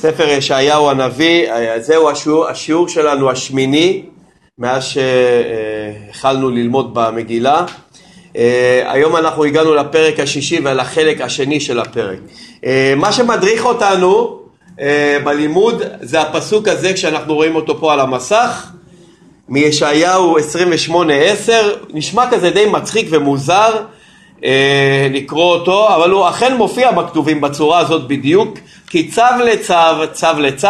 ספר ישעיהו הנביא, זהו השיעור, השיעור שלנו השמיני מאז שהחלנו ללמוד במגילה. היום אנחנו הגענו לפרק השישי ולחלק השני של הפרק. מה שמדריך אותנו בלימוד זה הפסוק הזה כשאנחנו רואים אותו פה על המסך מישעיהו 28-10, נשמע כזה די מצחיק ומוזר אה, לקרוא אותו, אבל הוא אכן מופיע בכתובים בצורה הזאת בדיוק, כי צו לצו, צו לצו,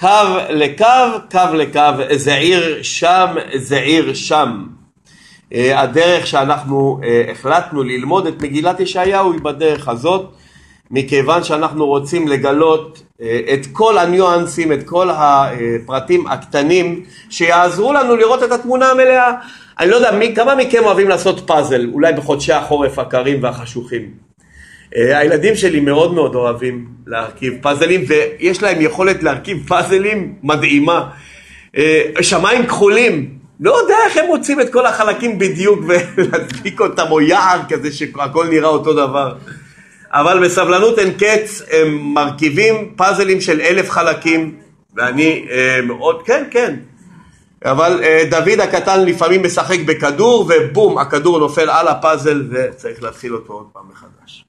קו לקו, קו לקו, זעיר שם, זעיר שם. אה, הדרך שאנחנו אה, החלטנו ללמוד את מגילת ישעיהו היא בדרך הזאת, מכיוון שאנחנו רוצים לגלות את כל הניואנסים, את כל הפרטים הקטנים שיעזרו לנו לראות את התמונה המלאה. אני לא יודע, מי, כמה מכם אוהבים לעשות פאזל, אולי בחודשי החורף הקרים והחשוכים. Uh, הילדים שלי מאוד מאוד אוהבים להרכיב פאזלים, ויש להם יכולת להרכיב פאזלים מדהימה. Uh, שמיים כחולים, לא יודע איך הם מוצאים את כל החלקים בדיוק ולהדביק אותם, או יער כזה שהכל נראה אותו דבר. אבל בסבלנות אין קץ, הם מרכיבים פאזלים של אלף חלקים, ואני uh, מאוד, כן, כן, אבל אה, דוד הקטן לפעמים משחק בכדור ובום הכדור נופל על הפאזל וצריך להתחיל אותו עוד פעם מחדש.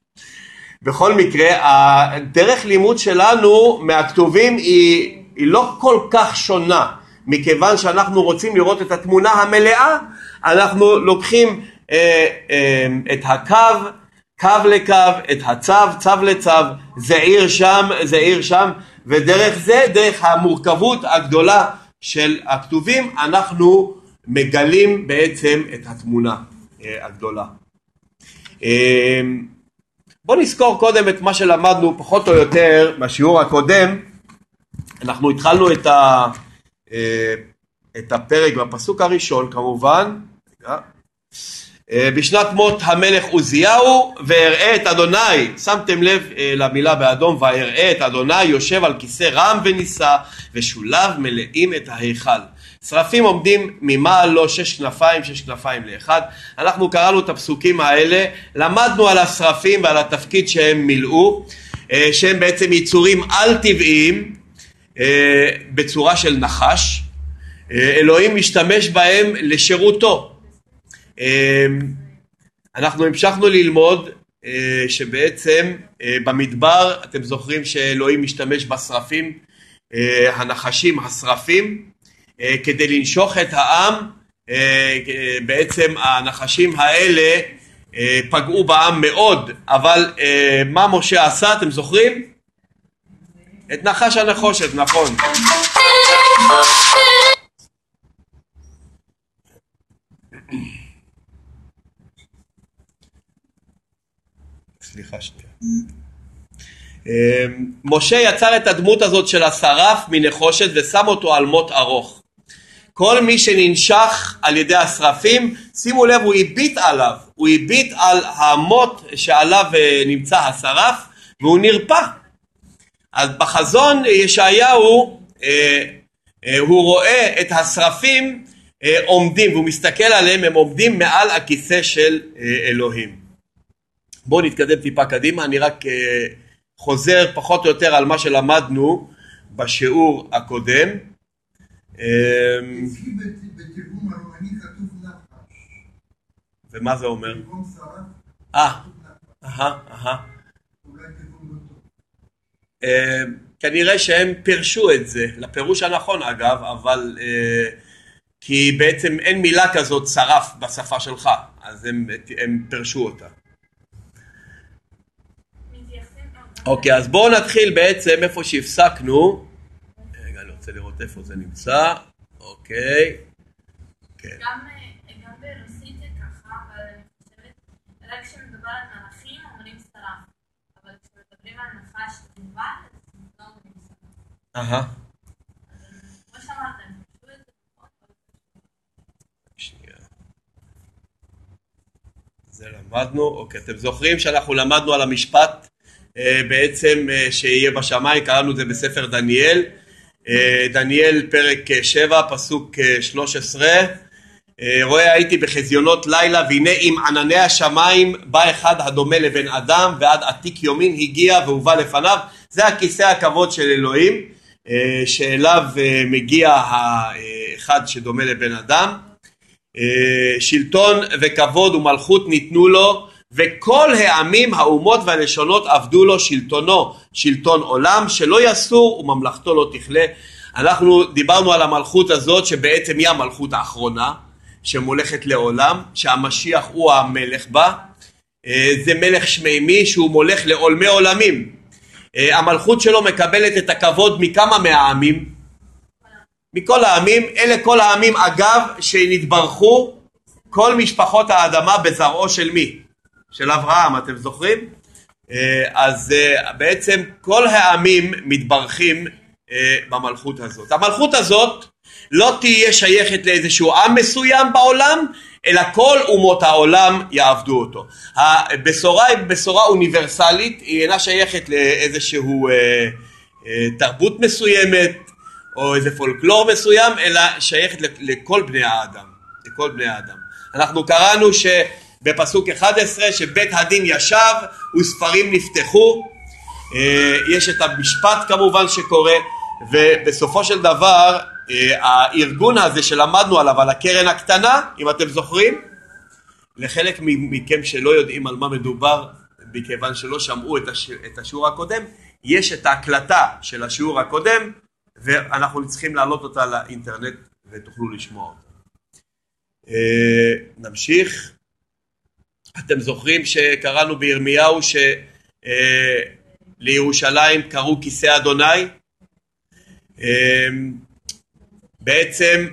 בכל מקרה הדרך לימוד שלנו מהכתובים היא, היא לא כל כך שונה מכיוון שאנחנו רוצים לראות את התמונה המלאה אנחנו לוקחים אה, אה, את הקו קו לקו, את הצו, צו לצו, זה עיר שם, זה עיר שם, ודרך זה, דרך המורכבות הגדולה של הכתובים אנחנו מגלים בעצם את התמונה אה, הגדולה. אה, בואו נזכור קודם את מה שלמדנו פחות או יותר בשיעור הקודם. אנחנו התחלנו את, ה, אה, את הפרק בפסוק הראשון כמובן. בשנת מות המלך עוזיהו ואראה את אדוני, שמתם לב למילה באדום ואראה את אדוני יושב על כיסא רם ונישא ושוליו מלאים את ההיכל. שרפים עומדים ממעל לו שש כנפיים, שש כנפיים לאחד. אנחנו קראנו את הפסוקים האלה, למדנו על השרפים ועל התפקיד שהם מילאו, שהם בעצם יצורים על טבעיים בצורה של נחש. אלוהים משתמש בהם לשירותו. אמ, אנחנו המשכנו ללמוד אה, שבעצם אה, במדבר אתם זוכרים שאלוהים משתמש בשרפים אה, הנחשים השרפים כדי לנשוך את העם בעצם הנחשים האלה פגעו בעם מאוד אבל מה משה עשה אתם זוכרים? את נחש הנחושת נכון סליחה שנייה. אמ, משה יצר את הדמות הזאת של השרף מנחושת ושם אותו על מוט ארוך. כל מי שננשך על ידי השרפים, שימו לב, הוא הביט עליו, הוא הביט על המוט שעליו אה, נמצא השרף והוא נרפא. אז בחזון ישעיהו אה, אה, הוא רואה את השרפים עומדים והוא מסתכל עליהם, הם עומדים מעל הכיסא של אלוהים. בואו נתקדם טיפה קדימה, אני רק uh, חוזר פחות או יותר על מה שלמדנו בשיעור הקודם. אמ, ומה זה אומר? אה, אהה, אהה. אמ, כנראה שהם פירשו את זה, לפירוש הנכון אגב, אבל כי בעצם אין מילה כזאת שרף בשפה שלך, אז הם, הם פירשו אותה. אוקיי, אז בואו נתחיל בעצם איפה שהפסקנו. רגע, אני רוצה לראות איפה זה נמצא. אוקיי. כן. גם ברוסית זה ככה, אבל אני חושבת, רק כשמדובר על מלאכים אומרים שרף. אבל כשמדברים על נחש בלבד, אז לא אומרים שרף. אהה. זה למדנו, אוקיי, אתם זוכרים שאנחנו למדנו על המשפט אה, בעצם אה, שיהיה בשמיים, קראנו את זה בספר דניאל, אה, דניאל פרק 7 פסוק 13 רואה הייתי בחזיונות לילה והנה עם ענני השמיים בא אחד הדומה לבן אדם ועד עתיק יומין הגיע והובא לפניו. זה הכיסא הכבוד של אלוהים, אה, שאליו אה, מגיע האחד שדומה לבן אדם. אה, שלטון וכבוד ומלכות ניתנו לו, וכל העמים, האומות והלשונות עבדו לו שלטונו, שלטון עולם, שלא יסור וממלכתו לא תכלה. אנחנו דיברנו על המלכות הזאת שבעצם היא המלכות האחרונה שמולכת לעולם, שהמשיח הוא המלך בה, אה, זה מלך שמימי שהוא מולך לעולמי עולמים. אה, המלכות שלו מקבלת את הכבוד מכמה מהעמים? מכל העמים, אלה כל העמים אגב שנתברכו כל משפחות האדמה בזרעו של מי? של אברהם, אתם זוכרים? אה, אז בעצם כל העמים מתברכים במלכות הזאת. המלכות הזאת לא תהיה שייכת לאיזשהו עם מסוים בעולם, אלא כל אומות העולם יעבדו אותו. הבשורה היא בשורה אוניברסלית, היא אינה שייכת לאיזשהו אה, אה, תרבות מסוימת או איזה פולקלור מסוים, אלא שייכת לכל בני האדם, לכל בני האדם. אנחנו קראנו שבפסוק 11 שבית הדין ישב וספרים נפתחו, אה, יש את המשפט כמובן שקורה, ובסופו של דבר אה, הארגון הזה שלמדנו עליו, על הקרן הקטנה, אם אתם זוכרים, לחלק מכם שלא יודעים על מה מדובר, מכיוון שלא שמעו את, הש... את השיעור הקודם, יש את ההקלטה של השיעור הקודם, ואנחנו צריכים להעלות אותה לאינטרנט ותוכלו לשמוע אותה. אה, נמשיך. אתם זוכרים שקראנו בירמיהו שלירושלים אה, קראו כיסא אדוני? בעצם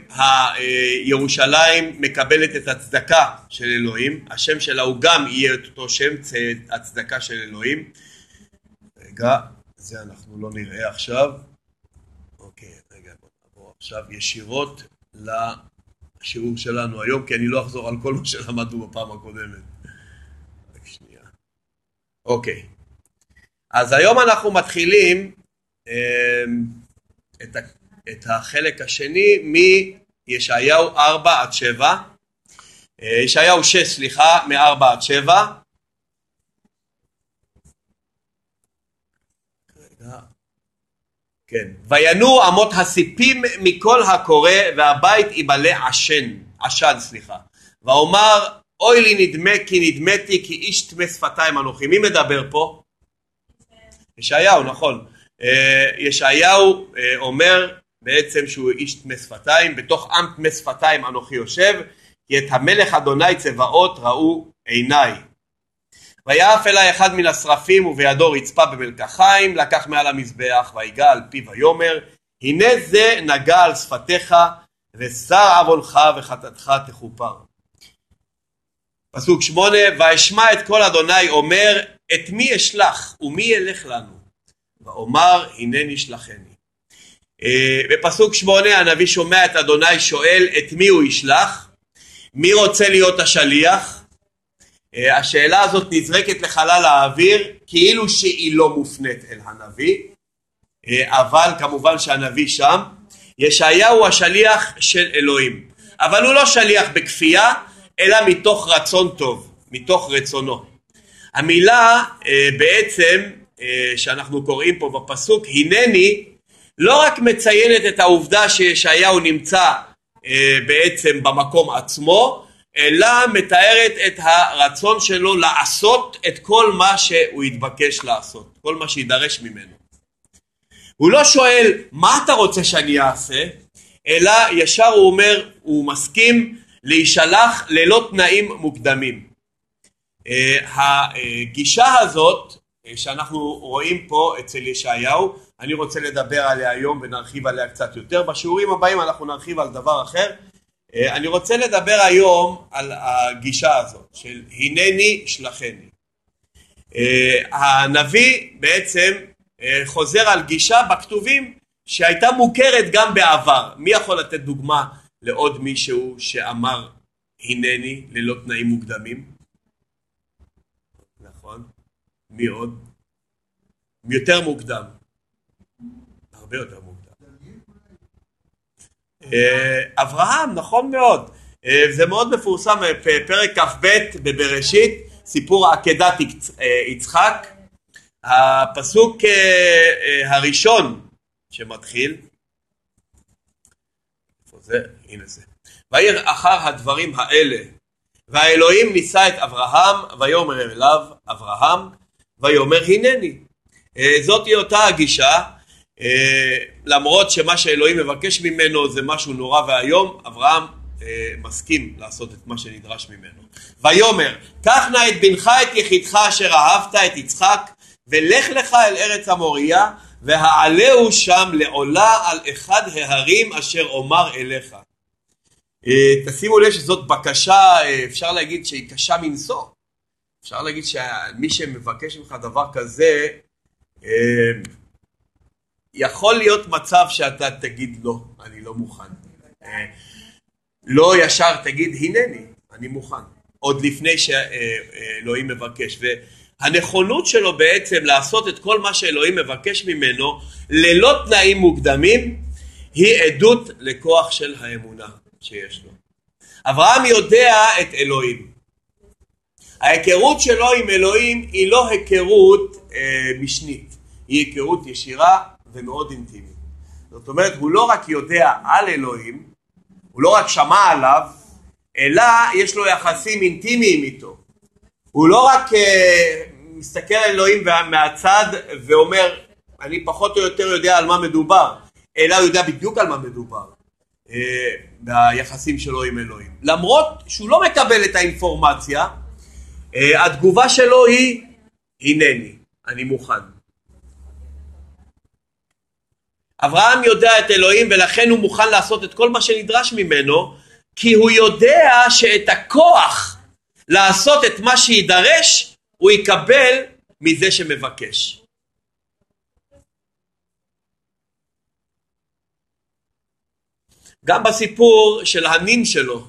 ירושלים מקבלת את הצדקה של אלוהים, השם שלה הוא גם יהיה את אותו שם הצדקה של אלוהים. רגע, זה אנחנו לא נראה עכשיו. אוקיי, רגע, בוא נעבור עכשיו ישירות לשיעור שלנו היום, כי אני לא אחזור על כל מה שלמדנו בפעם הקודמת. אוקיי, אז היום אנחנו מתחילים אה, את את החלק השני מישעיהו 4 עד 7, אה, ישעיהו 6 סליחה, מ-4 עד 7. כן, וינועו אמות הסיפים מכל הקורא והבית ימלא עשן, עשן סליחה, ואומר אוי לי נדמה כי נדמתי כי איש טמא שפתיים אנוכי, מי מדבר פה? ישעיהו נכון, אה, ישעיהו אה, אומר בעצם שהוא איש טמא שפתיים, בתוך עם טמא שפתיים אנוכי יושב, כי את המלך אדוני צבאות ראו עיניי. ויעף אלי אחד מן השרפים ובידו רצפה במלקחיים, לקח מעל המזבח ויגע על פיו ויאמר, הנה זה נגע על שפתיך ושר עוונך וחטאתך תכופר. פסוק שמונה, ואשמע את כל אדוני אומר, את מי אשלח ומי ילך לנו? ואומר, הנני שלחני. אה, בפסוק שמונה הנביא שומע את אדוני שואל את מי הוא ישלח, מי רוצה להיות השליח, אה, השאלה הזאת נזרקת לחלל האוויר כאילו שהיא לא מופנית אל הנביא, אה, אבל כמובן שהנביא שם, ישעיהו השליח של אלוהים, אבל הוא לא שליח בכפייה, אלא מתוך רצון טוב, מתוך רצונו. המילה בעצם שאנחנו קוראים פה בפסוק, הנני, לא רק מציינת את העובדה שישעיהו נמצא אה, בעצם במקום עצמו, אלא מתארת את הרצון שלו לעשות את כל מה שהוא התבקש לעשות, כל מה שידרש ממנו. הוא לא שואל מה אתה רוצה שאני אעשה, אלא ישר הוא אומר, הוא מסכים להישלח ללא תנאים מוקדמים. אה, הגישה הזאת אה, שאנחנו רואים פה אצל ישעיהו אני רוצה לדבר עליה היום ונרחיב עליה קצת יותר. בשיעורים הבאים אנחנו נרחיב על דבר אחר. אה, אני רוצה לדבר היום על הגישה הזאת של הנני שלחני. הנביא בעצם חוזר על גישה בכתובים שהייתה מוכרת גם בעבר. מי יכול לתת דוגמה לעוד מישהו שאמר הנני ללא תנאים מוקדמים? נכון. מי עוד? יותר מוקדם. הרבה יותר מוקדם. אה, אברהם, נכון מאוד. אה, זה מאוד מפורסם, אה, פרק כ"ב בבראשית, סיפור עקדת יצחק. הפסוק הראשון שמתחיל, זה? הנה זה. וירא אחר הדברים האלה, והאלוהים נישא את אברהם, ויאמר אליו אברהם, ויאמר הנני. אה, זאתי אותה הגישה, למרות שמה שאלוהים מבקש ממנו זה משהו נורא ואיום, אברהם מסכים לעשות את מה שנדרש ממנו. ויאמר, קח נא את בנך את יחידך אשר אהבת את יצחק ולך לך אל ארץ המוריה והעלהו שם לעולה על אחד ההרים אשר אומר אליך. אה, תשימו לב שזאת בקשה, אה, אפשר להגיד שהיא קשה מנשוא. אפשר להגיד שמי שמבקש ממך דבר כזה, אה, יכול להיות מצב שאתה תגיד לא, אני לא מוכן. לא ישר תגיד הנני, אני מוכן. עוד לפני שאלוהים מבקש. והנכונות שלו בעצם לעשות את כל מה שאלוהים מבקש ממנו ללא תנאים מוקדמים היא עדות לכוח של האמונה שיש לו. אברהם יודע את אלוהים. ההיכרות שלו עם אלוהים היא לא היכרות אה, משנית, היא היכרות ישירה ומאוד אינטימית. זאת אומרת, הוא לא רק יודע על אלוהים, הוא לא רק שמע עליו, אלא יש לו יחסים אינטימיים איתו. הוא לא רק uh, מסתכל על אלוהים מהצד ואומר, אני פחות או יותר יודע על מה מדובר, אלא הוא יודע בדיוק על מה מדובר uh, ביחסים שלו עם אלוהים. למרות שהוא לא מקבל את האינפורמציה, uh, התגובה שלו היא, הנני, אני מוכן. אברהם יודע את אלוהים ולכן הוא מוכן לעשות את כל מה שנדרש ממנו כי הוא יודע שאת הכוח לעשות את מה שידרש הוא יקבל מזה שמבקש. גם בסיפור של הנין שלו,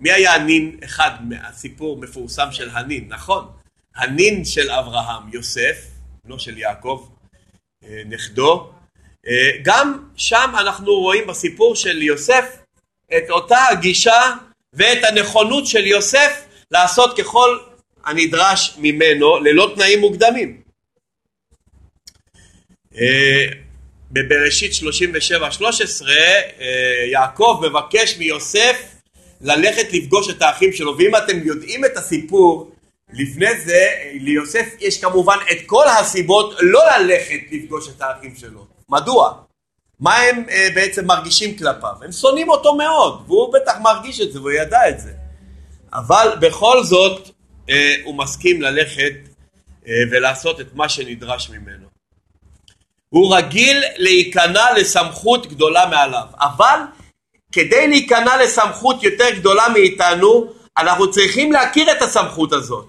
מי היה הנין? אחד מהסיפור מפורסם של הנין, נכון? הנין של אברהם, יוסף, בנו של יעקב, אה, נכדו, אה, גם שם אנחנו רואים בסיפור של יוסף את אותה הגישה ואת הנכונות של יוסף לעשות ככל הנדרש ממנו ללא תנאים מוקדמים. אה, בבראשית 37-13 אה, יעקב מבקש מיוסף ללכת לפגוש את האחים שלו ואם אתם יודעים את הסיפור לפני זה ליוסף יש כמובן את כל הסיבות לא ללכת לפגוש את האחים שלו מדוע? מה הם אה, בעצם מרגישים כלפיו? הם שונאים אותו מאוד, והוא בטח מרגיש את זה והוא ידע את זה. אבל בכל זאת אה, הוא מסכים ללכת אה, ולעשות את מה שנדרש ממנו. הוא רגיל להיכנע לסמכות גדולה מעליו, אבל כדי להיכנע לסמכות יותר גדולה מאיתנו, אנחנו צריכים להכיר את הסמכות הזאת.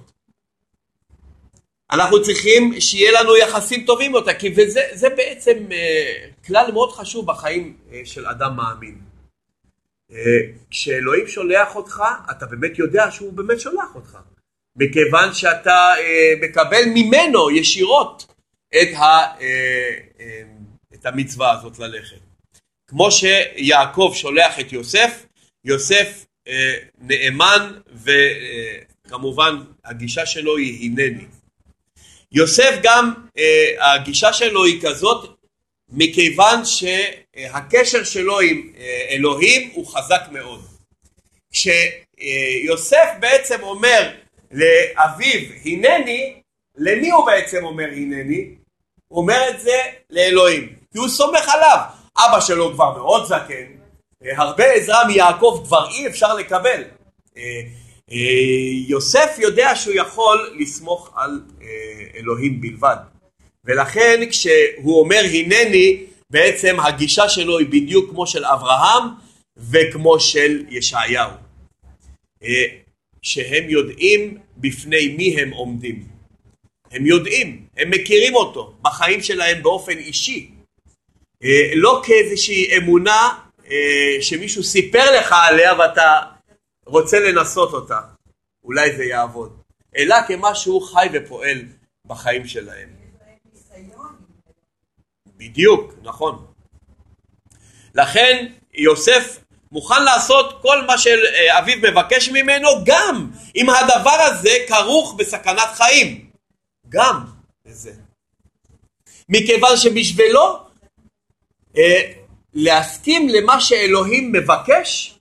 אנחנו צריכים שיהיה לנו יחסים טובים אותה, כי זה בעצם אה, כלל מאוד חשוב בחיים אה, של אדם מאמין. אה, כשאלוהים שולח אותך, אתה באמת יודע שהוא באמת שולח אותך. מכיוון שאתה אה, מקבל ממנו ישירות את, ה, אה, את המצווה הזאת ללכת. כמו שיעקב שולח את יוסף, יוסף נאמן וכמובן הגישה שלו היא הנני. יוסף גם, הגישה שלו היא כזאת מכיוון שהקשר שלו עם אה, אלוהים הוא חזק מאוד. כשיוסף בעצם אומר לאביו הנני, למי הוא בעצם אומר הנני? הוא אומר את זה לאלוהים, כי הוא סומך עליו. אבא שלו כבר מאוד זקן, אה, הרבה עזרה מיעקב כבר אי אפשר לקבל. יוסף יודע שהוא יכול לסמוך על אלוהים בלבד. ולכן כשהוא אומר הנני, בעצם הגישה שלו היא בדיוק כמו של אברהם וכמו של ישעיהו. אה, שהם יודעים בפני מי הם עומדים. הם יודעים, הם מכירים אותו בחיים שלהם באופן אישי. אה, לא כאיזושהי אמונה אה, שמישהו סיפר לך עליה ואתה רוצה לנסות אותה. אולי זה יעבוד. אלא כמשהו חי ופועל בחיים שלהם. בדיוק, נכון. לכן יוסף מוכן לעשות כל מה שאביו מבקש ממנו גם אם הדבר הזה כרוך בסכנת חיים. גם לזה. מכיוון שבשבילו אה, להסכים למה שאלוהים מבקש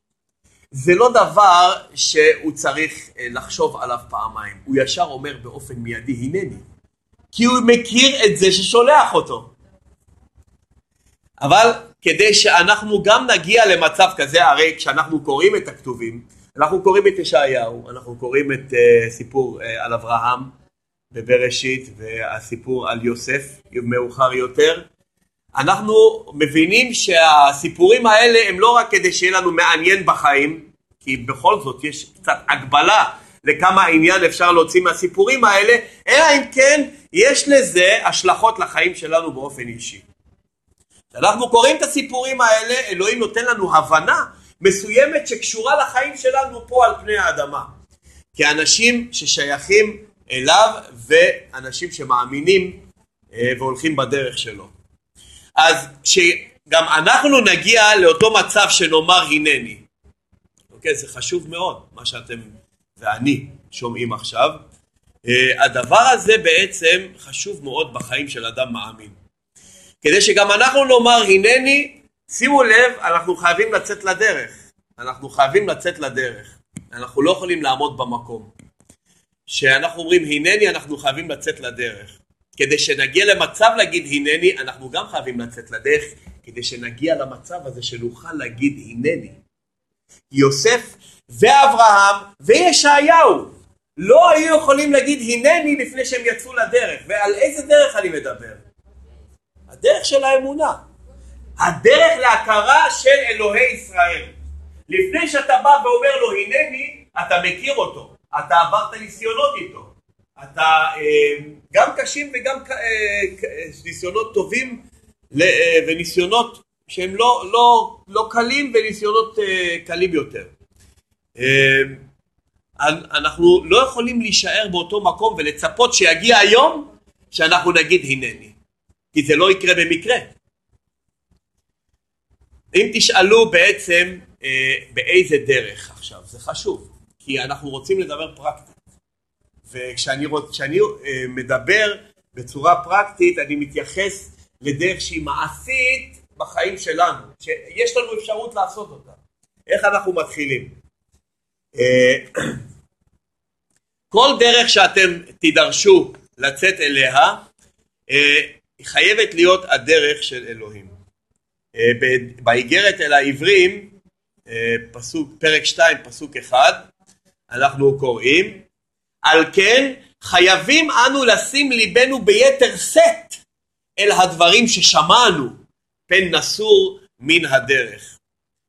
זה לא דבר שהוא צריך אה, לחשוב עליו פעמיים, הוא ישר אומר באופן מיידי הנני, כי הוא מכיר את זה ששולח אותו. אבל כדי שאנחנו גם נגיע למצב כזה, הרי כשאנחנו קוראים את הכתובים, אנחנו קוראים את ישעיהו, אנחנו קוראים את uh, סיפור uh, על אברהם בבראשית והסיפור על יוסף מאוחר יותר, אנחנו מבינים שהסיפורים האלה הם לא רק כדי שיהיה לנו מעניין בחיים, כי בכל זאת יש קצת הגבלה לכמה עניין אפשר להוציא מהסיפורים האלה, אלא אם כן יש לזה השלכות לחיים שלנו באופן אישי. כשאנחנו קוראים את הסיפורים האלה, אלוהים נותן לנו הבנה מסוימת שקשורה לחיים שלנו פה על פני האדמה. כאנשים ששייכים אליו ואנשים שמאמינים אה, והולכים בדרך שלו. אז שגם אנחנו נגיע לאותו מצב שנאמר הנני. אוקיי, זה חשוב מאוד, מה שאתם ואני שומעים עכשיו. אה, הדבר הזה בעצם חשוב מאוד בחיים של אדם מאמין. כדי שגם אנחנו נאמר הנני, שימו לב, אנחנו חייבים לצאת לדרך. אנחנו חייבים לצאת לדרך. אנחנו לא יכולים לעמוד במקום. כשאנחנו אומרים הנני, אנחנו חייבים לצאת לדרך. כדי שנגיע למצב להגיד הנני, אנחנו גם חייבים לצאת לדרך, כדי שנגיע למצב הזה שנוכל להגיד הנני. יוסף ואברהם וישעיהו לא היו יכולים להגיד הנני לפני שהם יצאו לדרך. ועל איזה דרך אני מדבר? הדרך של האמונה. הדרך להכרה של אלוהי ישראל. לפני שאתה בא ואומר לו הנני, אתה מכיר אותו, אתה עברת ניסיונות איתו. אתה אה, גם קשים וגם אה, ניסיונות טובים אה, וניסיונות שהם לא, לא, לא קלים וניסיונות קלים יותר. אנחנו לא יכולים להישאר באותו מקום ולצפות שיגיע היום שאנחנו נגיד הנני, כי זה לא יקרה במקרה. אם תשאלו בעצם באיזה דרך עכשיו, זה חשוב, כי אנחנו רוצים לדבר פרקטית. וכשאני רוצ, אה, מדבר בצורה פרקטית אני מתייחס לדרך שהיא מעשית בחיים שלנו, שיש לנו אפשרות לעשות אותה. איך אנחנו מתחילים? אה, כל דרך שאתם תידרשו לצאת אליה אה, היא חייבת להיות הדרך של אלוהים. באיגרת אל העברים, פסוק, פרק 2 פסוק 1, אנחנו קוראים על כן חייבים אנו לשים ליבנו ביתר שאת אל הדברים ששמענו, פן נסור מן הדרך.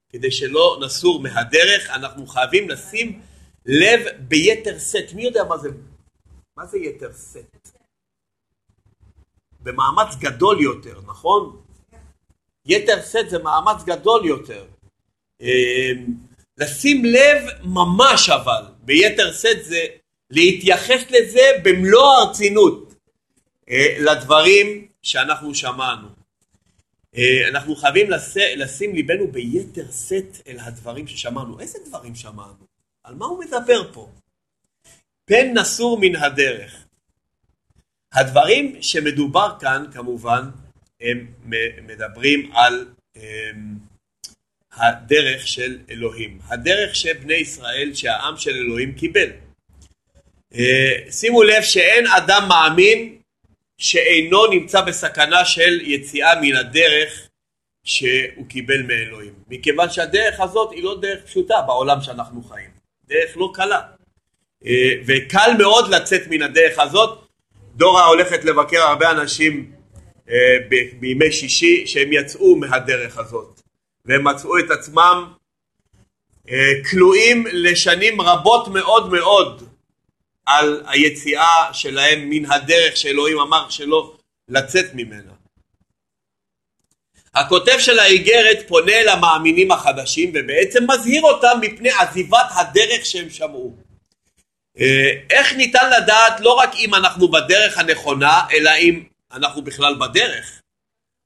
כדי שלא נסור מהדרך, אנחנו חייבים לשים לב ביתר שאת. מי יודע מה זה, מה זה יתר שאת? במאמץ גדול יותר, נכון? יתר שאת זה מאמץ גדול יותר. אמ, לשים לב ממש אבל, ביתר שאת זה להתייחס לזה במלוא הרצינות, אה, לדברים שאנחנו שמענו. אה, אנחנו חייבים לשים ליבנו ביתר שאת אל הדברים ששמענו. איזה דברים שמענו? על מה הוא מדבר פה? פן נסור מן הדרך. הדברים שמדובר כאן כמובן הם מדברים על הם, הדרך של אלוהים, הדרך שבני ישראל, שהעם של אלוהים קיבל. אה, שימו לב שאין אדם מאמין שאינו נמצא בסכנה של יציאה מן הדרך שהוא קיבל מאלוהים. מכיוון שהדרך הזאת היא לא דרך פשוטה בעולם שאנחנו חיים. דרך לא קלה. אה, וקל מאוד לצאת מן הדרך הזאת. דורה הולכת לבקר הרבה אנשים אה, בימי שישי שהם יצאו מהדרך הזאת. והם מצאו את עצמם כלואים לשנים רבות מאוד מאוד על היציאה שלהם מן הדרך שאלוהים אמר שלא לצאת ממנה. הכותב של האיגרת פונה אל המאמינים החדשים ובעצם מזהיר אותם מפני עזיבת הדרך שהם שמעו. אה, איך ניתן לדעת לא רק אם אנחנו בדרך הנכונה אלא אם אנחנו בכלל בדרך?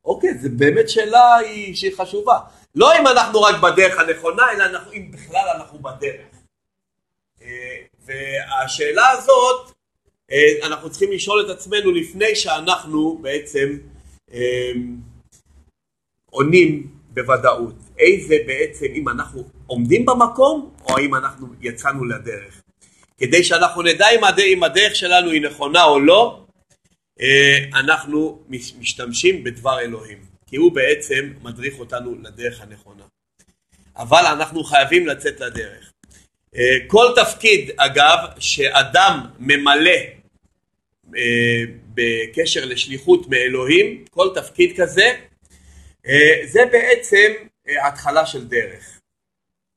אוקיי, זו באמת שאלה שהיא חשובה. לא אם אנחנו רק בדרך הנכונה אלא אנחנו, אם בכלל אנחנו בדרך. אה, והשאלה הזאת, אה, אנחנו צריכים לשאול את עצמנו לפני שאנחנו בעצם עונים בוודאות איזה בעצם, אם אנחנו עומדים במקום או האם אנחנו יצאנו לדרך. כדי שאנחנו נדע אם הדרך, שלנו היא נכונה או לא, אה, אנחנו משתמשים בדבר אלוהים, כי הוא בעצם מדריך אותנו לדרך הנכונה. אבל אנחנו חייבים לצאת לדרך. אה, כל תפקיד, אגב, שאדם ממלא אה, בקשר לשליחות מאלוהים, כל תפקיד כזה, זה בעצם התחלה של דרך.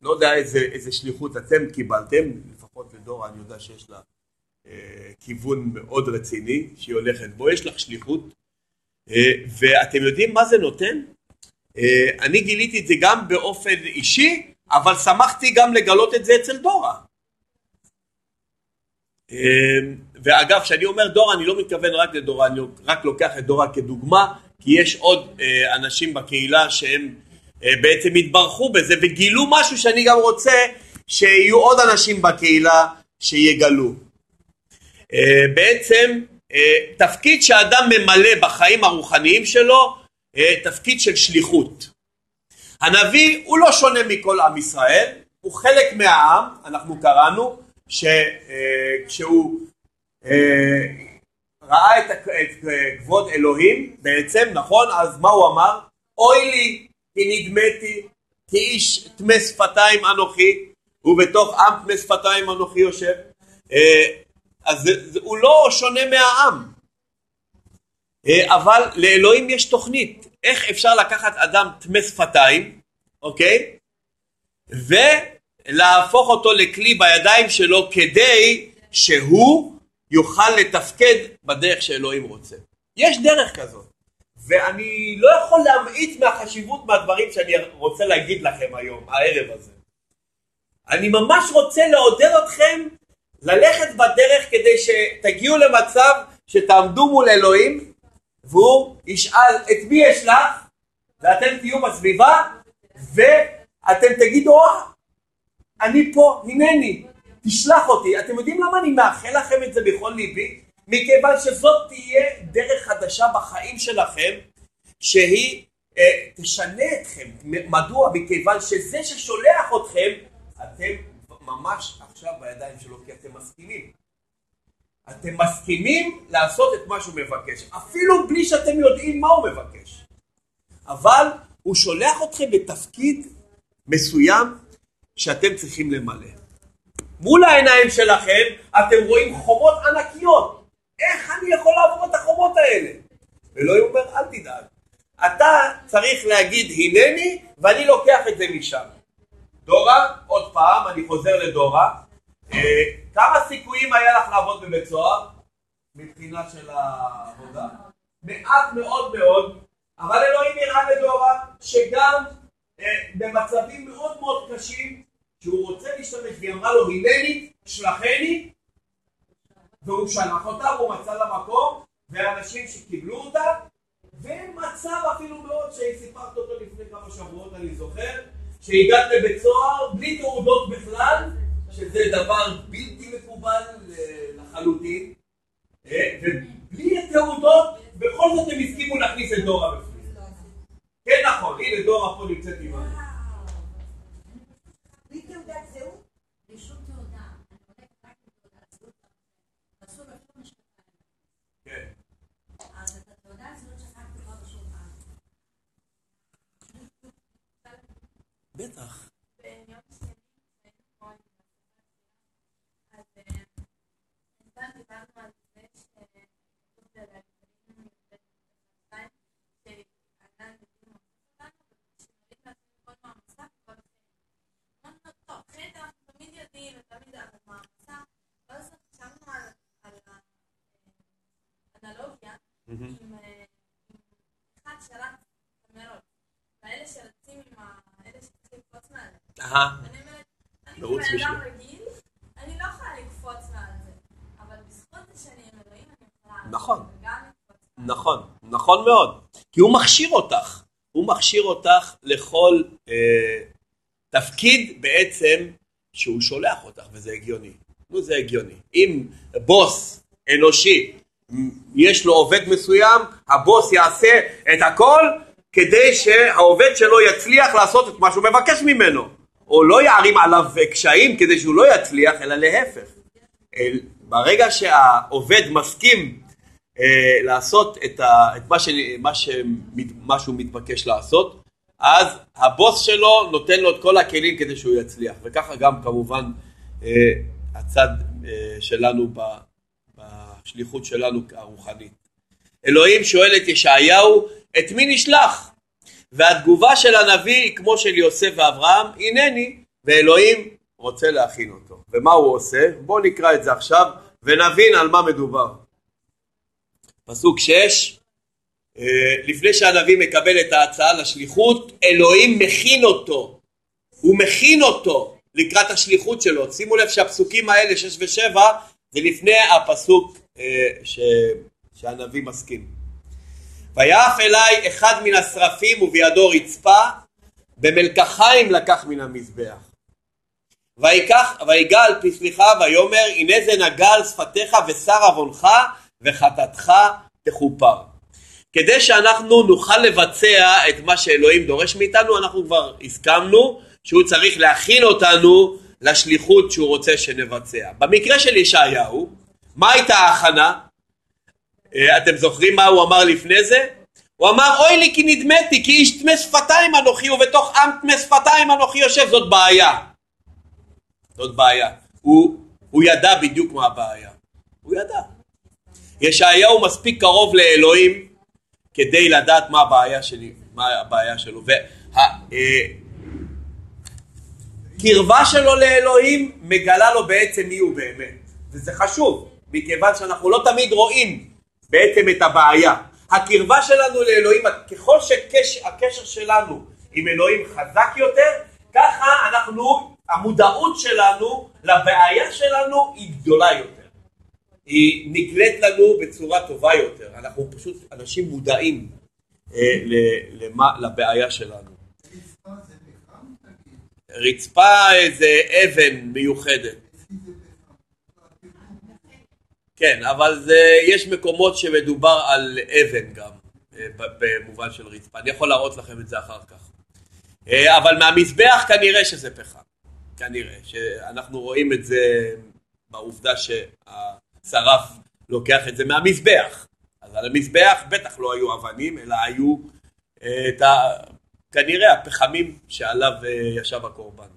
לא יודע איזה, איזה שליחות אתם קיבלתם, לפחות לדורה אני יודע שיש לה אה, כיוון מאוד רציני שהיא הולכת בו, יש לך שליחות, אה, ואתם יודעים מה זה נותן? אה, אני גיליתי את זה גם באופן אישי, אבל שמחתי גם לגלות את זה אצל דורה. אה, ואגב, כשאני אומר דורה, אני לא מתכוון רק לדורה, אני רק לוקח את דורה כדוגמה, כי יש עוד אה, אנשים בקהילה שהם אה, בעצם התברכו בזה וגילו משהו שאני גם רוצה שיהיו עוד אנשים בקהילה שיגלו. אה, בעצם אה, תפקיד שאדם ממלא בחיים הרוחניים שלו, תפקיד של שליחות. הנביא הוא לא שונה מכל עם ישראל, הוא חלק מהעם, אנחנו קראנו, שכשהוא ראה את כבוד אלוהים בעצם, נכון? אז מה הוא אמר? אוי לי כי נדמתי כאיש טמא שפתיים אנוכי ובתוך עם טמא שפתיים אנוכי יושב אה, אז הוא לא שונה מהעם. אה, אבל לאלוהים יש תוכנית. איך אפשר לקחת אדם טמא שפתיים אוקיי? ולהפוך אותו לכלי בידיים שלו כדי שהוא יוכל לתפקד בדרך שאלוהים רוצה. יש דרך כזאת. ואני לא יכול להמעיט מהחשיבות מהדברים שאני רוצה להגיד לכם היום, הערב הזה. אני ממש רוצה לעודד אתכם ללכת בדרך כדי שתגיעו למצב שתעמדו מול אלוהים והוא ישאל את מי יש לך ואתם תהיו בסביבה ואתם תגידו אה, אני פה, הנני, תשלח אותי. אתם יודעים למה אני מאחל לכם את זה בכל ליבי? מכיוון שזאת תהיה דרך חדשה בחיים שלכם שהיא אה, תשנה אתכם. מדוע? מכיוון שזה ששולח אתכם, אתם ממש עכשיו בידיים שלו כי אתם מסכימים. אתם מסכימים לעשות את מה שהוא מבקש, אפילו בלי שאתם יודעים מה הוא מבקש. אבל הוא שולח אתכם בתפקיד מסוים שאתם צריכים למלא. מול העיניים שלכם אתם רואים חומות ענקיות. איך אני יכול לעבור את החומות האלה? ואלוהים אומר, אל תדאג. אתה צריך להגיד הנני, ואני לוקח את זה משם. דורה, עוד פעם, אני חוזר לדורה. אה, כמה סיכויים היה לך לעבוד בבית סוהר מבחינה של העבודה? מעט מאוד מאוד, אבל אלוהים יראה לדורה שגם אה, במצבים מאוד מאוד קשים, שהוא רוצה להשתמש, והיא אמרה לו, הנני, שלחני, והוא שלח אותה, והוא מצא לה מקום, ואנשים שקיבלו אותה, ומצב אפילו מאוד שסיפרת אותו לפני כמה שבועות, אני זוכר, שהגעת לבית סוהר בלי תעודות בכלל, שזה דבר בלתי מקובל לחלוטין, אה, ובלי תעודות, בכל זאת הם הסכימו להכניס את דורה בפנים. כן נכון, הנה דורה פה נמצאת עם בטח. אנלוגיה עם אחד שרץ במרוץ, ואלה שרצים עם אלה שצריכים לקפוץ מעליהם. אני אומרת, אני כבן אדם רגיל, אני לא יכולה לקפוץ מעל זה, אבל בזכות זה שאני עם אלוהים אני יכולה... נכון. נכון, נכון מאוד. כי הוא מכשיר אותך. הוא מכשיר אותך לכל אה, תפקיד בעצם שהוא שולח אותך, וזה הגיוני. נו, זה הגיוני. אם בוס אנושי יש לו עובד מסוים, הבוס יעשה את הכל כדי שהעובד שלו יצליח לעשות את מה שהוא מבקש ממנו, או לא יערים עליו קשיים כדי שהוא לא יצליח, אלא להפך. ברגע שהעובד מסכים אה, לעשות את, ה, את מה, ש, מה, ש, מה שהוא מתבקש לעשות, אז הבוס שלו נותן לו את כל הכלים כדי שהוא יצליח, וככה גם כמובן אה, הצד אה, שלנו בשליחות שלנו הרוחנית. אלוהים שואל את ישעיהו, את מי נשלח? והתגובה של הנביא היא כמו של יוסף ואברהם, הנני, ואלוהים רוצה להכין אותו. ומה הוא עושה? בואו נקרא את זה עכשיו ונבין על מה מדובר. פסוק 6, אה, לפני שהנביא מקבל את ההצעה לשליחות, אלוהים מכין אותו. הוא מכין אותו לקראת השליחות שלו. שימו לב שהפסוקים האלה, 6 ו-7, זה לפני הפסוק אה, ש... שהנביא מסכים. ויעף אליי אחד מן השרפים ובידו רצפה, במלקחיים לקח מן המזבח. ויקח, ויגע על פסליך ויאמר הנה זה נגע על שפתיך ושר עוונך וחטאתך תכופר. כדי שאנחנו נוכל לבצע את מה שאלוהים דורש מאיתנו אנחנו כבר הסכמנו שהוא צריך להכין אותנו לשליחות שהוא רוצה שנבצע. במקרה של ישעיהו מה הייתה ההכנה? אה, אתם זוכרים מה הוא אמר לפני זה? הוא אמר אוי לי כי נדמתי כי איש טמא שפתיים אנוכי ובתוך עם טמא שפתיים אנוכי יושב זאת בעיה זאת בעיה. הוא, הוא ידע בדיוק מה הבעיה. הוא ידע. ישעיהו מספיק קרוב לאלוהים כדי לדעת מה הבעיה שלי, מה הבעיה שלו. והקרבה שלו לאלוהים מגלה לו בעצם מי הוא באמת. וזה חשוב, מכיוון שאנחנו לא תמיד רואים בעצם את הבעיה. הקרבה שלנו לאלוהים, ככל שהקשר שלנו עם אלוהים חזק יותר, ככה אנחנו המודעות שלנו לבעיה שלנו היא גדולה יותר. היא נגלית לנו בצורה טובה יותר. אנחנו פשוט אנשים מודעים אה, למה, לבעיה שלנו. רצפה זה אבן מיוחדת. כן, אבל זה, יש מקומות שמדובר על אבן גם, אה, במובן של רצפה. אני יכול להראות לכם את זה אחר כך. אה, אבל מהמזבח כנראה שזה פחם. כנראה, שאנחנו רואים את זה בעובדה שהשרף לוקח את זה מהמזבח. אז על המזבח בטח לא היו אבנים, אלא היו אה, את ה... כנראה הפחמים שעליו ישב הקורבן.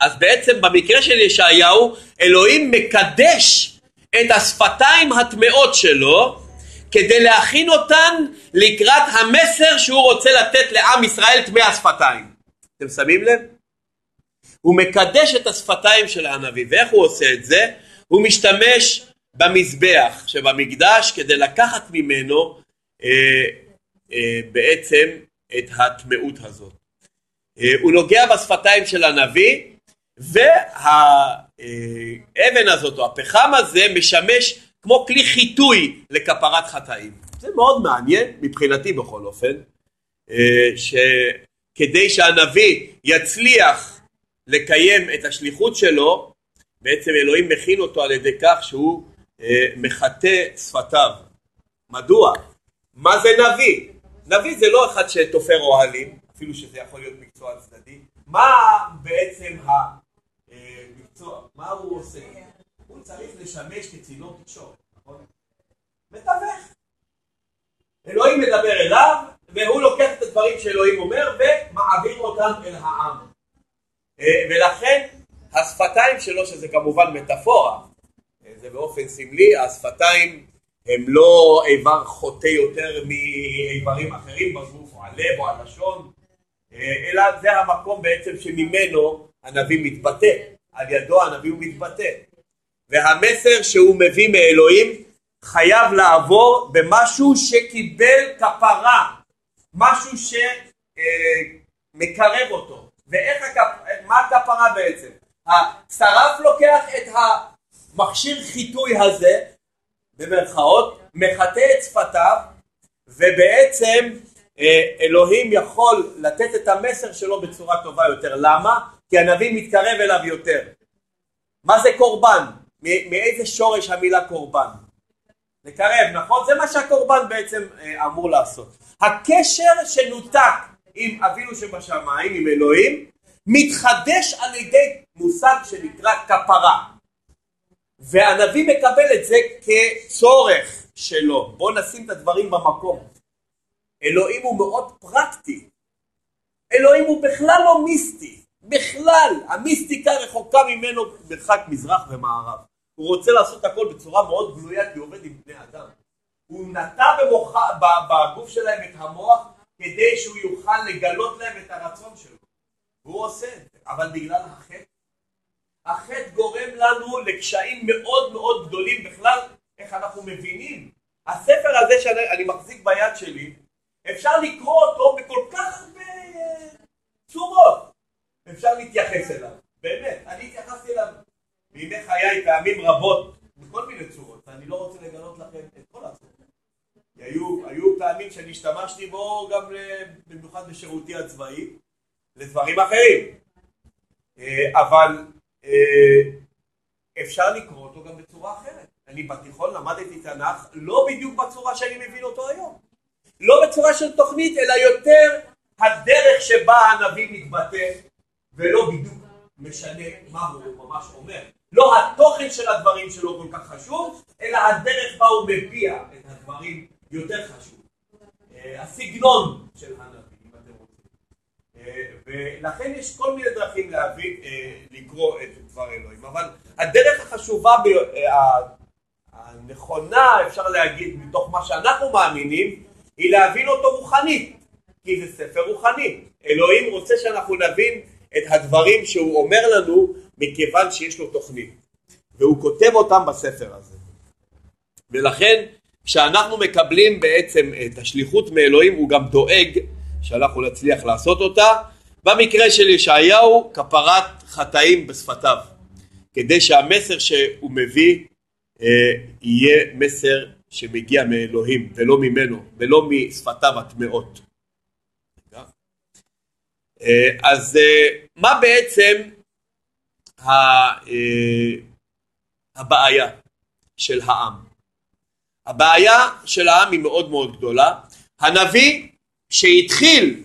אז בעצם במקרה של ישעיהו, אלוהים מקדש את השפתיים הטמאות שלו כדי להכין אותן לקראת המסר שהוא רוצה לתת לעם ישראל טמא השפתיים. אתם שמים לב? הוא מקדש את השפתיים של הנביא, ואיך הוא עושה את זה? הוא משתמש במזבח שבמקדש כדי לקחת ממנו אה, אה, בעצם את הטמאות הזאת. אה, הוא נוגע בשפתיים של הנביא והאבן הזאת או הפחם הזה משמש כמו כלי חיטוי לכפרת חטאים. זה מאוד מעניין מבחינתי בכל אופן, אה, ש... כדי שהנביא יצליח לקיים את השליחות שלו, בעצם אלוהים מכין אותו על ידי כך שהוא אה, מחטא שפתיו. מדוע? מה זה נביא? נביא זה לא אחד שתופר אוהלים, אפילו שזה יכול להיות מקצוע צדדי. מה בעצם המקצוע, אה, מה הוא עושה? הוא צריך לשמש כצינור תקשורת, נכון? מתווך. אלוהים מדבר אליו, והוא לוקח את הדברים שאלוהים אומר ומעביר אותם אל העם. אה, ולכן השפתיים שלו, שזה כמובן מטאפורה, אה, זה באופן סמלי, השפתיים הם לא איבר חוטא יותר מאיברים אחרים בגוף, או הלב או הלשון, אה, אלא זה המקום בעצם שממנו הנביא מתבטא, על ידו הנביא הוא מתבטא. והמסר שהוא מביא מאלוהים חייב לעבור במשהו שקיבל כפרה משהו שמקרב אותו. ואיך, הכפ... מה הכפרה בעצם? השרף לוקח את המכשיר חיטוי הזה, במרכאות, מחטא את שפתיו, ובעצם אה, אלוהים יכול לתת את המסר שלו בצורה טובה יותר. למה? כי הנביא מתקרב אליו יותר. מה זה קורבן? מאיזה שורש המילה קורבן? לקרב, נכון? זה מה שהקורבן בעצם אה, אמור לעשות. הקשר שנותק עם אבינו שבשמיים, עם אלוהים, מתחדש על ידי מושג שנקרא כפרה. והנביא מקבל את זה כצורך שלו. בואו נשים את הדברים במקום. אלוהים הוא מאוד פרקטי. אלוהים הוא בכלל לא מיסטי. בכלל. המיסטיקה רחוקה ממנו מרחק מזרח ומערב. הוא רוצה לעשות הכל בצורה מאוד גלויה כי הוא עובד עם בני אדם. הוא נטע במוח... בגוף שלהם את המוח כדי שהוא יוכל לגלות להם את הרצון שלו. והוא עושה את זה, אבל בגלל החטא. החטא גורם לנו לקשיים מאוד מאוד גדולים בכלל, איך אנחנו מבינים. הספר הזה שאני מחזיק ביד שלי, אפשר לקרוא אותו בכל כך הרבה צורות. אפשר להתייחס אליו, באמת. אני התייחסתי אליו בימי חיי פעמים רבות, בכל מיני צורות, ואני לא רוצה לגלות לכם את כל הצורות. היו, היו פעמים שאני השתמשתי בו גם במיוחד בשירותי הצבאי, לדברים אחרים. אה, אבל אה, אפשר לקרוא אותו גם בצורה אחרת. אני בתיכון למדתי תנ"ך לא בדיוק בצורה שאני מבין אותו היום. לא בצורה של תוכנית, אלא יותר הדרך שבה הנביא מתבטא, ולא בדיוק משנה מה הוא ממש אומר. לא התוכן של הדברים שלו כל כך חשוב, אלא הדרך בה הוא מביע את הדברים יותר חשוב. אה, הסגנון של הנביא, אם אתם רוצים. אה, ולכן יש כל מיני דרכים להבין, אה, לקרוא את דבר אלוהים. אבל הדרך החשובה, הנכונה, אפשר להגיד, מתוך מה שאנחנו מאמינים, היא להבין אותו רוחנית. כי זה ספר רוחני. אלוהים רוצה שאנחנו נבין את הדברים שהוא אומר לנו מכיוון שיש לו תוכנית. והוא כותב אותם בספר הזה. ולכן כשאנחנו מקבלים בעצם את השליחות מאלוהים הוא גם דואג שאנחנו נצליח לעשות אותה. במקרה של ישעיהו כפרת חטאים בשפתיו כדי שהמסר שהוא מביא אה, יהיה מסר שמגיע מאלוהים ולא ממנו ולא משפתיו הטמעות. אה, אז אה, מה בעצם אה, הבעיה של העם? הבעיה של העם היא מאוד מאוד גדולה. הנביא שהתחיל